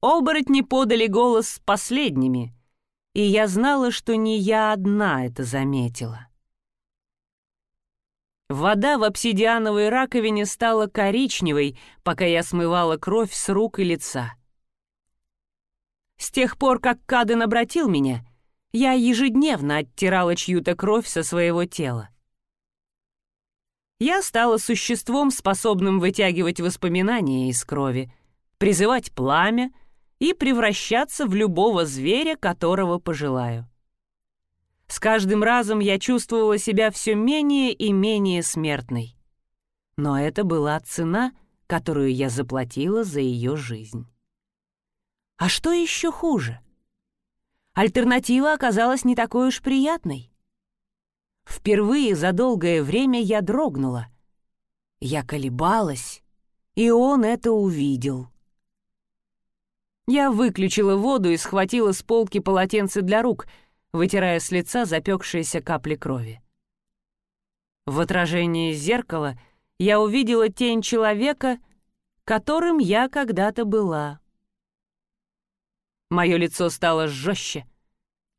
[SPEAKER 1] Оборотни подали голос последними, и я знала, что не я одна это заметила. Вода в обсидиановой раковине стала коричневой, пока я смывала кровь с рук и лица. С тех пор, как Каден обратил меня, я ежедневно оттирала чью-то кровь со своего тела я стала существом, способным вытягивать воспоминания из крови, призывать пламя и превращаться в любого зверя, которого пожелаю. С каждым разом я чувствовала себя все менее и менее смертной. Но это была цена, которую я заплатила за ее жизнь. А что еще хуже? Альтернатива оказалась не такой уж приятной. Впервые за долгое время я дрогнула. Я колебалась, и он это увидел. Я выключила воду и схватила с полки полотенце для рук, вытирая с лица запекшиеся капли крови. В отражении зеркала я увидела тень человека, которым я когда-то была. Мое лицо стало жестче,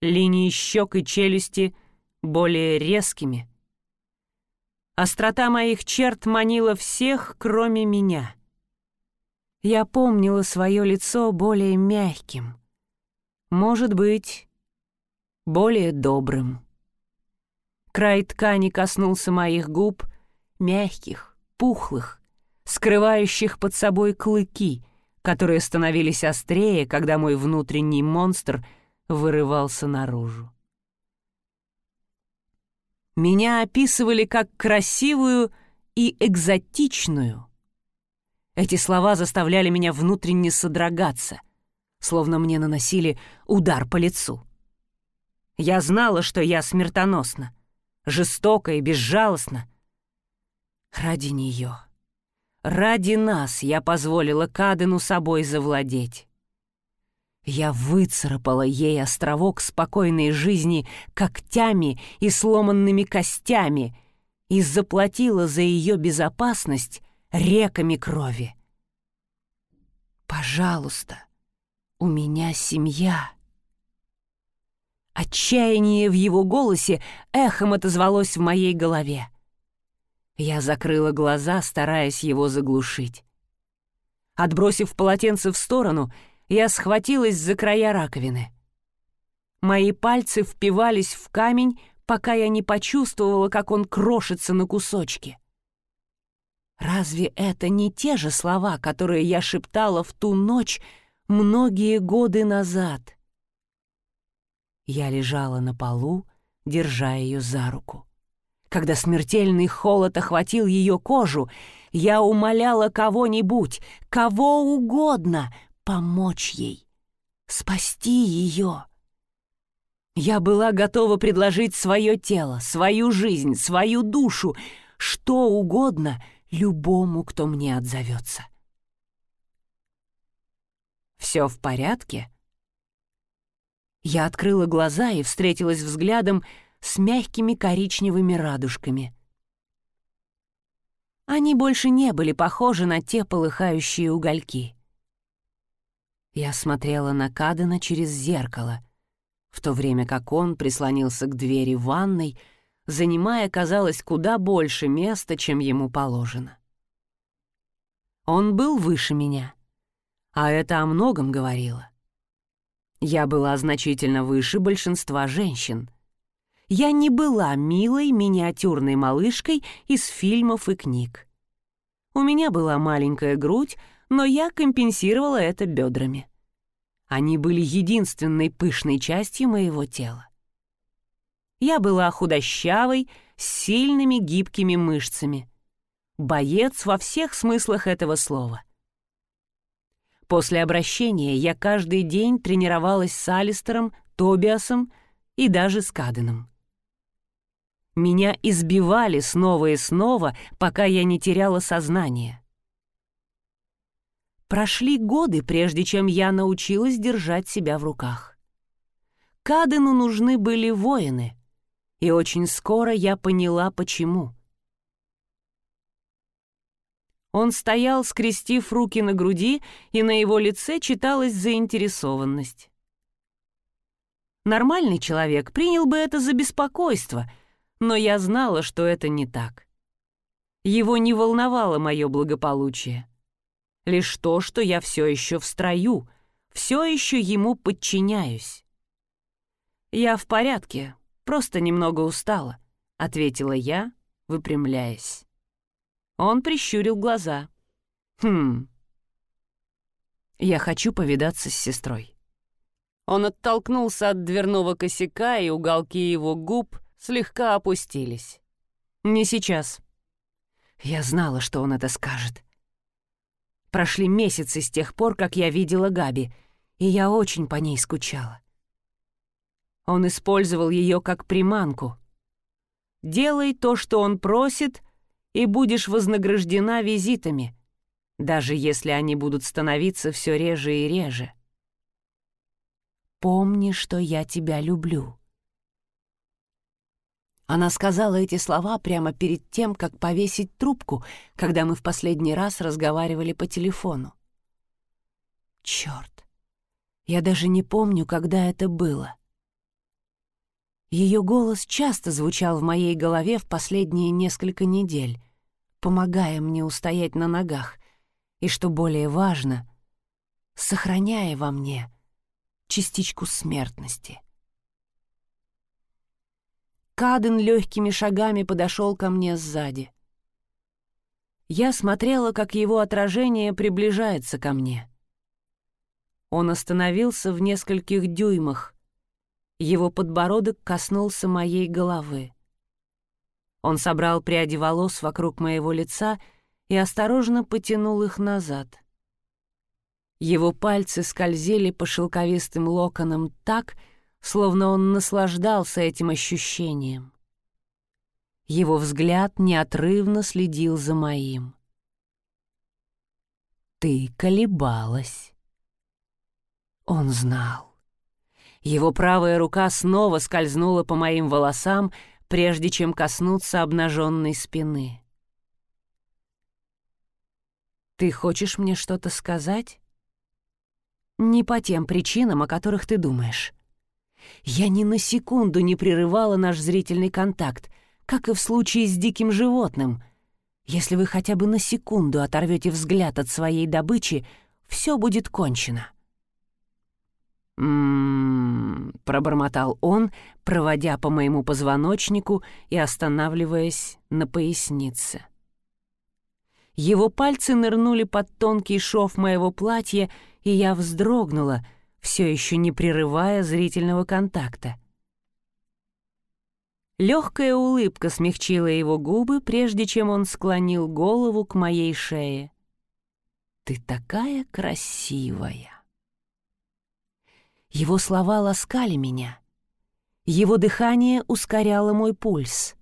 [SPEAKER 1] линии щек и челюсти — более резкими. Острота моих черт манила всех, кроме меня. Я помнила свое лицо более мягким, может быть, более добрым. Край ткани коснулся моих губ, мягких, пухлых, скрывающих под собой клыки, которые становились острее, когда мой внутренний монстр вырывался наружу. Меня описывали как красивую и экзотичную. Эти слова заставляли меня внутренне содрогаться, словно мне наносили удар по лицу. Я знала, что я смертоносна, жестока и безжалостна. Ради нее, ради нас я позволила Кадену собой завладеть. Я выцарапала ей островок спокойной жизни когтями и сломанными костями и заплатила за ее безопасность реками крови. «Пожалуйста, у меня семья». Отчаяние в его голосе эхом отозвалось в моей голове. Я закрыла глаза, стараясь его заглушить. Отбросив полотенце в сторону, я схватилась за края раковины. Мои пальцы впивались в камень, пока я не почувствовала, как он крошится на кусочки. Разве это не те же слова, которые я шептала в ту ночь многие годы назад? Я лежала на полу, держа ее за руку. Когда смертельный холод охватил ее кожу, я умоляла кого-нибудь, кого угодно, помочь ей, спасти ее. Я была готова предложить свое тело, свою жизнь, свою душу, что угодно — любому, кто мне отзовется. «Все в порядке?» Я открыла глаза и встретилась взглядом с мягкими коричневыми радужками. Они больше не были похожи на те полыхающие угольки. Я смотрела на Кадена через зеркало, в то время как он прислонился к двери ванной, занимая, казалось, куда больше места, чем ему положено. Он был выше меня, а это о многом говорило. Я была значительно выше большинства женщин. Я не была милой миниатюрной малышкой из фильмов и книг. У меня была маленькая грудь, но я компенсировала это бедрами. Они были единственной пышной частью моего тела. Я была худощавой, с сильными гибкими мышцами. Боец во всех смыслах этого слова. После обращения я каждый день тренировалась с Алистером, Тобиасом и даже с Каденом. Меня избивали снова и снова, пока я не теряла сознание. Прошли годы, прежде чем я научилась держать себя в руках. Кадену нужны были воины — и очень скоро я поняла, почему. Он стоял, скрестив руки на груди, и на его лице читалась заинтересованность. Нормальный человек принял бы это за беспокойство, но я знала, что это не так. Его не волновало мое благополучие. Лишь то, что я все еще в строю, все еще ему подчиняюсь. «Я в порядке», Просто немного устала», — ответила я, выпрямляясь. Он прищурил глаза. «Хм... Я хочу повидаться с сестрой». Он оттолкнулся от дверного косяка, и уголки его губ слегка опустились. «Не сейчас». Я знала, что он это скажет. Прошли месяцы с тех пор, как я видела Габи, и я очень по ней скучала. Он использовал ее как приманку. «Делай то, что он просит, и будешь вознаграждена визитами, даже если они будут становиться все реже и реже. Помни, что я тебя люблю». Она сказала эти слова прямо перед тем, как повесить трубку, когда мы в последний раз разговаривали по телефону. Черт, я даже не помню, когда это было. Ее голос часто звучал в моей голове в последние несколько недель, помогая мне устоять на ногах, и, что более важно, сохраняя во мне частичку смертности. Каден легкими шагами подошел ко мне сзади. Я смотрела, как его отражение приближается ко мне. Он остановился в нескольких дюймах — его подбородок коснулся моей головы. Он собрал пряди волос вокруг моего лица и осторожно потянул их назад. Его пальцы скользили по шелковистым локонам так, словно он наслаждался этим ощущением. Его взгляд неотрывно следил за моим. «Ты колебалась». Он знал. Его правая рука снова скользнула по моим волосам, прежде чем коснуться обнаженной спины. «Ты хочешь мне что-то сказать?» Не по тем причинам, о которых ты думаешь. Я ни на секунду не прерывала наш зрительный контакт, как и в случае с диким животным. Если вы хотя бы на секунду оторвете взгляд от своей добычи, все будет кончено. «М-м-м», пробормотал он, проводя по моему позвоночнику и останавливаясь на пояснице. Его пальцы нырнули под тонкий шов моего платья и я вздрогнула, все еще не прерывая зрительного контакта. Легкая улыбка смягчила его губы, прежде чем он склонил голову к моей шее. «Ты такая красивая!» Его слова ласкали меня. Его дыхание ускоряло мой пульс.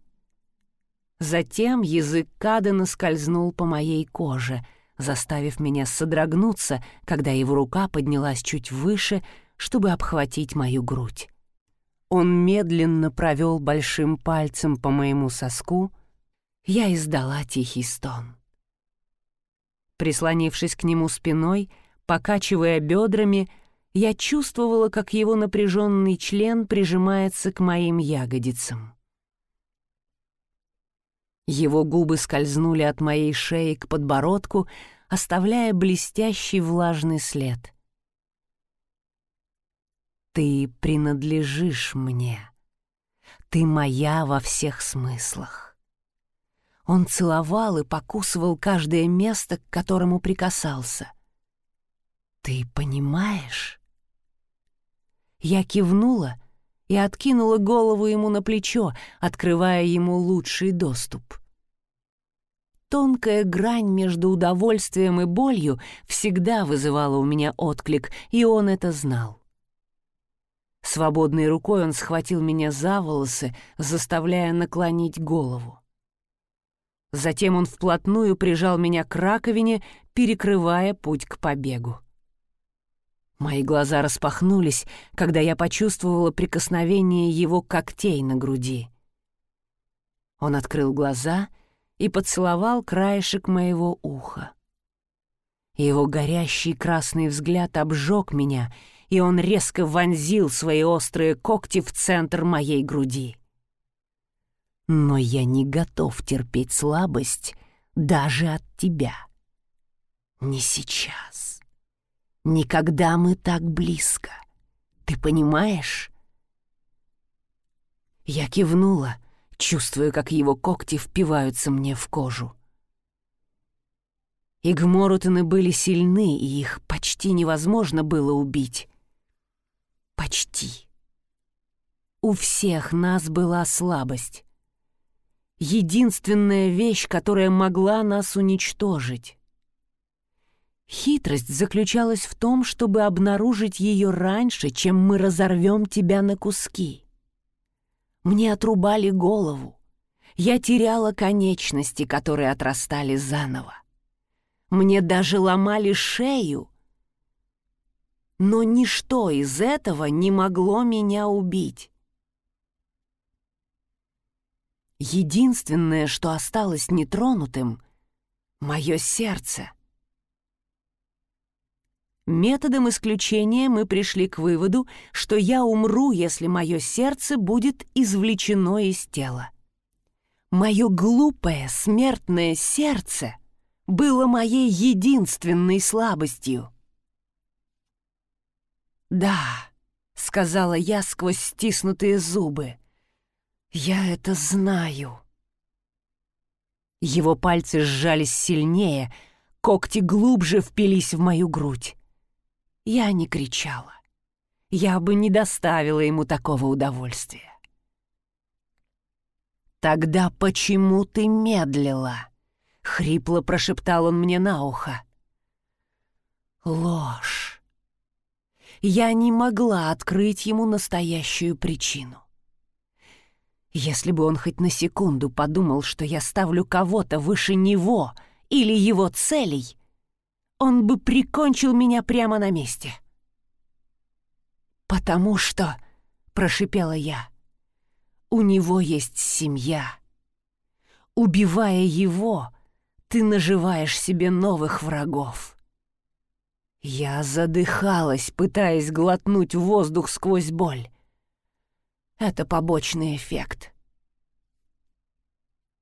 [SPEAKER 1] Затем язык Кадена скользнул по моей коже — заставив меня содрогнуться, когда его рука поднялась чуть выше, чтобы обхватить мою грудь. Он медленно провел большим пальцем по моему соску, я издала тихий стон. Прислонившись к нему спиной, покачивая бедрами, я чувствовала, как его напряженный член прижимается к моим ягодицам. Его губы скользнули от моей шеи к подбородку, оставляя блестящий влажный след. «Ты принадлежишь мне. Ты моя во всех смыслах». Он целовал и покусывал каждое место, к которому прикасался. «Ты понимаешь?» Я кивнула — и откинула голову ему на плечо, открывая ему лучший доступ. Тонкая грань между удовольствием и болью всегда вызывала у меня отклик, и он это знал. Свободной рукой он схватил меня за волосы, заставляя наклонить голову. Затем он вплотную прижал меня к раковине, перекрывая путь к побегу. Мои глаза распахнулись, когда я почувствовала прикосновение его когтей на груди. Он открыл глаза и поцеловал краешек моего уха. Его горящий красный взгляд обжег меня, и он резко вонзил свои острые когти в центр моей груди. Но я не готов терпеть слабость даже от тебя. Не сейчас. Никогда мы так близко. Ты понимаешь? Я кивнула, чувствуя, как его когти впиваются мне в кожу. Игморутаны были сильны, и их почти невозможно было убить. Почти. У всех нас была слабость. Единственная вещь, которая могла нас уничтожить. Хитрость заключалась в том, чтобы обнаружить ее раньше, чем мы разорвем тебя на куски. Мне отрубали голову. Я теряла конечности, которые отрастали заново. Мне даже ломали шею. Но ничто из этого не могло меня убить. Единственное, что осталось нетронутым — мое сердце — Методом исключения мы пришли к выводу, что я умру, если мое сердце будет извлечено из тела. Мое глупое смертное сердце было моей единственной слабостью. «Да», — сказала я сквозь стиснутые зубы, — «я это знаю». Его пальцы сжались сильнее, когти глубже впились в мою грудь. Я не кричала. Я бы не доставила ему такого удовольствия. «Тогда почему ты медлила?» — Хрипло прошептал он мне на ухо. Ложь. Я не могла открыть ему настоящую причину. Если бы он хоть на секунду подумал, что я ставлю кого-то выше него или его целей, он бы прикончил меня прямо на месте. «Потому что», — прошипела я, — «у него есть семья. Убивая его, ты наживаешь себе новых врагов». Я задыхалась, пытаясь глотнуть воздух сквозь боль. Это побочный эффект.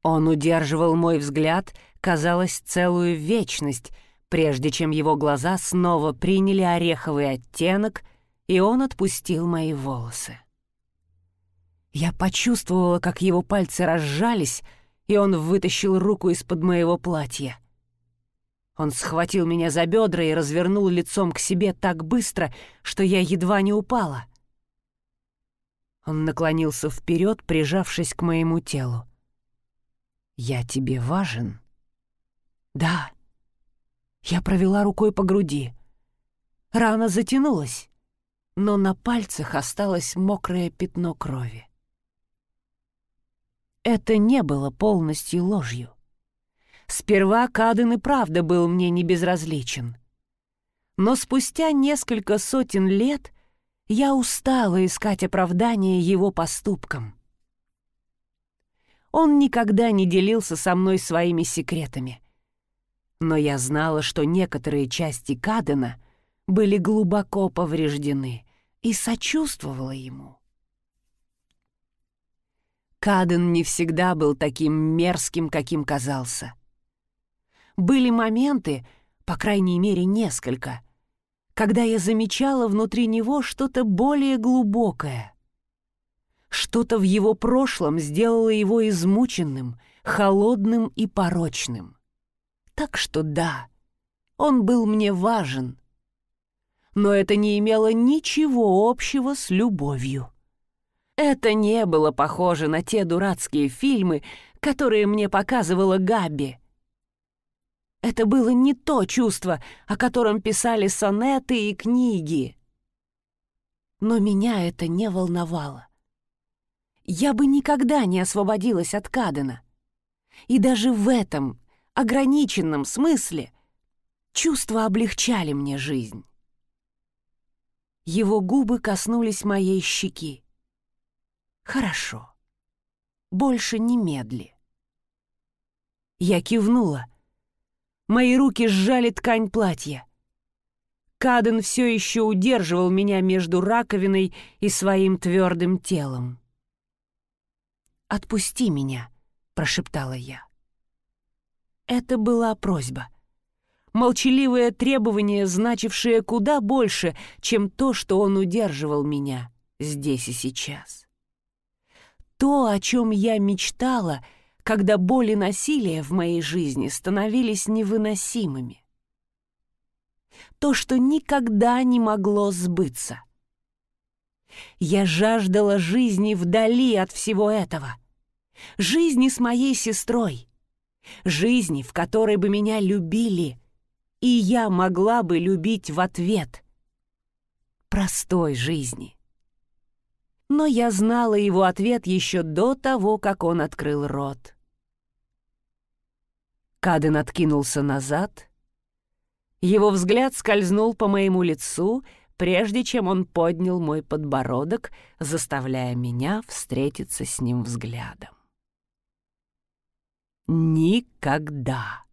[SPEAKER 1] Он удерживал мой взгляд, казалось, целую вечность, прежде чем его глаза снова приняли ореховый оттенок, и он отпустил мои волосы. Я почувствовала, как его пальцы разжались, и он вытащил руку из-под моего платья. Он схватил меня за бедра и развернул лицом к себе так быстро, что я едва не упала — он наклонился вперед, прижавшись к моему телу. «Я тебе важен?» «Да». Я провела рукой по груди. Рана затянулась, но на пальцах осталось мокрое пятно крови. Это не было полностью ложью. Сперва Каден и правда был мне не безразличен. Но спустя несколько сотен лет я устала искать оправдание его поступкам. Он никогда не делился со мной своими секретами. Но я знала, что некоторые части Кадена были глубоко повреждены и сочувствовала ему. Каден не всегда был таким мерзким, каким казался. Были моменты, по крайней мере несколько, когда я замечала внутри него что-то более глубокое. Что-то в его прошлом сделало его измученным, холодным и порочным. Так что да, он был мне важен. Но это не имело ничего общего с любовью. Это не было похоже на те дурацкие фильмы, которые мне показывала Габи — это было не то чувство, о котором писали сонеты и книги. Но меня это не волновало. Я бы никогда не освободилась от Кадена. И даже в этом ограниченном смысле чувства облегчали мне жизнь. Его губы коснулись моей щеки. «Хорошо. Больше не медли». Я кивнула — Мои руки сжали ткань платья. Каден все еще удерживал меня между раковиной и своим твердым телом. «Отпусти меня», — прошептала я. Это была просьба. Молчаливое требование, значившее куда больше, чем то, что он удерживал меня здесь и сейчас. То, о чем я мечтала — когда боль и насилие в моей жизни становились невыносимыми. То, что никогда не могло сбыться. Я жаждала жизни вдали от всего этого. Жизни с моей сестрой. Жизни, в которой бы меня любили, и я могла бы любить в ответ. Простой жизни. Но я знала его ответ еще до того, как он открыл рот. Каден откинулся назад. Его взгляд скользнул по моему лицу, прежде чем он поднял мой подбородок, заставляя меня встретиться с ним взглядом. Никогда.